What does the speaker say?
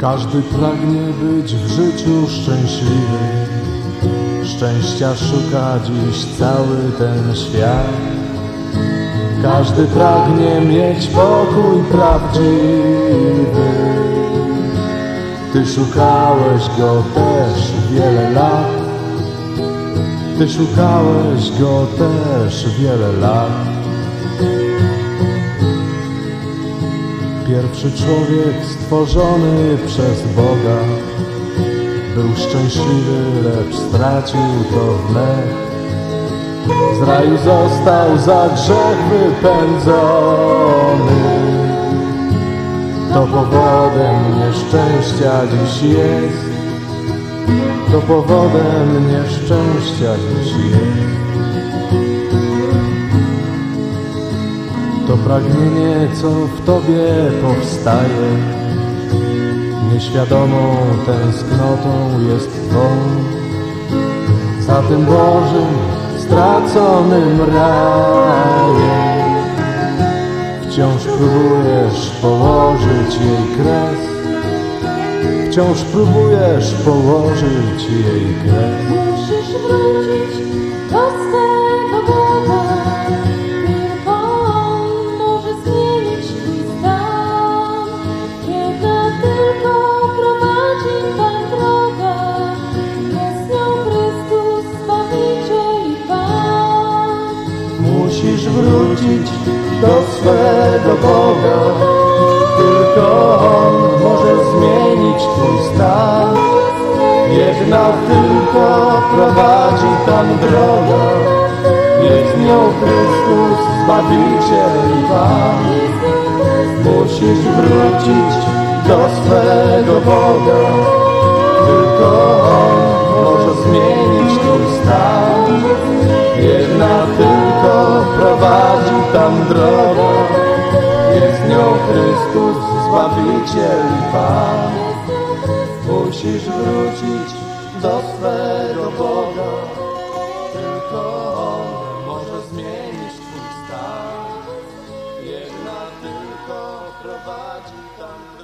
Każdy pragnie być w życiu szczęśliwy. Szczęścia szuka dziś cały ten świat. Każdy pragnie mieć pokój prawdziwy. Ty szukałeś go też wiele lat. Ty szukałeś go też wiele lat. Pierwszy człowiek stworzony przez Boga był szczęśliwy, lecz stracił to wnet. Z raju został za grzech wypędzony. To powodem nieszczęścia dziś jest. To powodem nieszczęścia dziś jest. To pragnienie, co w Tobie powstaje, nieświadomą tęsknotą jest Twą. Za tym Bożym, straconym rajem wciąż próbujesz położyć jej kres. Wciąż próbujesz położyć jej kres. Musisz wrócić wrócić do swego Boga. Tylko On może zmienić Twój stan. Jedna tylko prowadzi tam droga. Jest nią Chrystus, Zbawiciel i Pan. Musisz wrócić do swego Boga. Chrystus, Zbawiciel i Pan. Musisz wrócić do swego Boga, tylko On może zmienić Twój stan. Jedna tylko prowadzi tam.